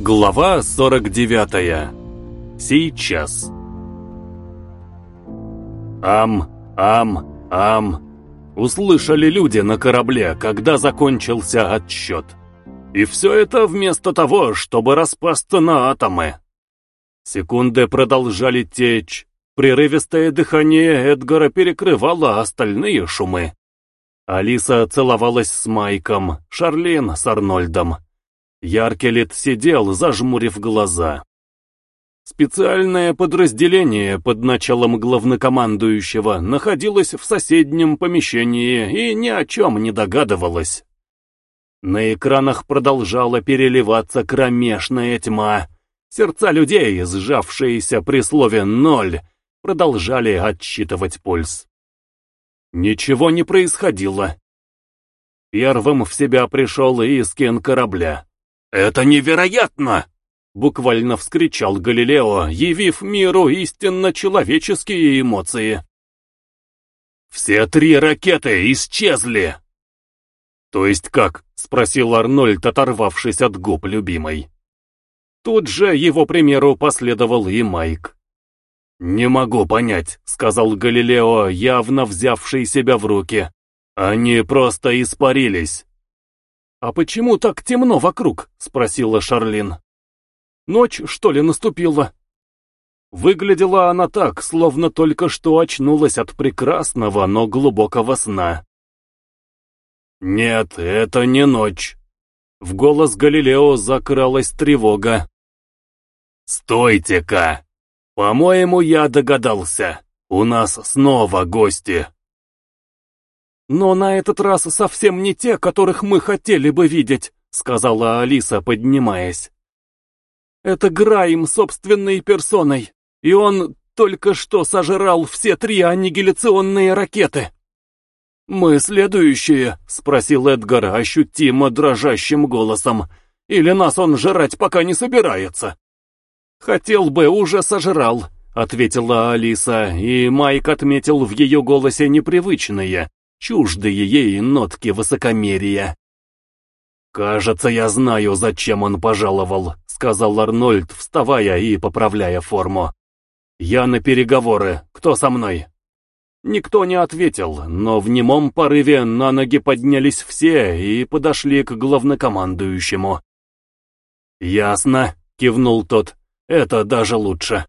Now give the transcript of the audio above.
Глава 49. Сейчас. Ам, ам, ам. Услышали люди на корабле, когда закончился отсчет. И все это вместо того, чтобы распасться на атомы. Секунды продолжали течь. Прерывистое дыхание Эдгара перекрывало остальные шумы. Алиса целовалась с Майком, Шарлин с Арнольдом. Яркелет сидел, зажмурив глаза. Специальное подразделение под началом главнокомандующего находилось в соседнем помещении и ни о чем не догадывалось. На экранах продолжала переливаться кромешная тьма. Сердца людей, сжавшиеся при слове «ноль», продолжали отсчитывать пульс. Ничего не происходило. Первым в себя пришел Искин корабля. «Это невероятно!» — буквально вскричал Галилео, явив миру истинно человеческие эмоции. «Все три ракеты исчезли!» «То есть как?» — спросил Арнольд, оторвавшись от губ любимой. Тут же его примеру последовал и Майк. «Не могу понять», — сказал Галилео, явно взявший себя в руки. «Они просто испарились». «А почему так темно вокруг?» — спросила Шарлин. «Ночь, что ли, наступила?» Выглядела она так, словно только что очнулась от прекрасного, но глубокого сна. «Нет, это не ночь». В голос Галилео закралась тревога. «Стойте-ка!» «По-моему, я догадался. У нас снова гости». «Но на этот раз совсем не те, которых мы хотели бы видеть», — сказала Алиса, поднимаясь. «Это Грайм собственной персоной, и он только что сожрал все три аннигиляционные ракеты». «Мы следующие?» — спросил Эдгар ощутимо дрожащим голосом. «Или нас он жрать пока не собирается?» «Хотел бы, уже сожрал», — ответила Алиса, и Майк отметил в ее голосе непривычные, чуждые ей нотки высокомерия. «Кажется, я знаю, зачем он пожаловал», — сказал Арнольд, вставая и поправляя форму. «Я на переговоры. Кто со мной?» Никто не ответил, но в немом порыве на ноги поднялись все и подошли к главнокомандующему. «Ясно», — кивнул тот. Это даже лучше.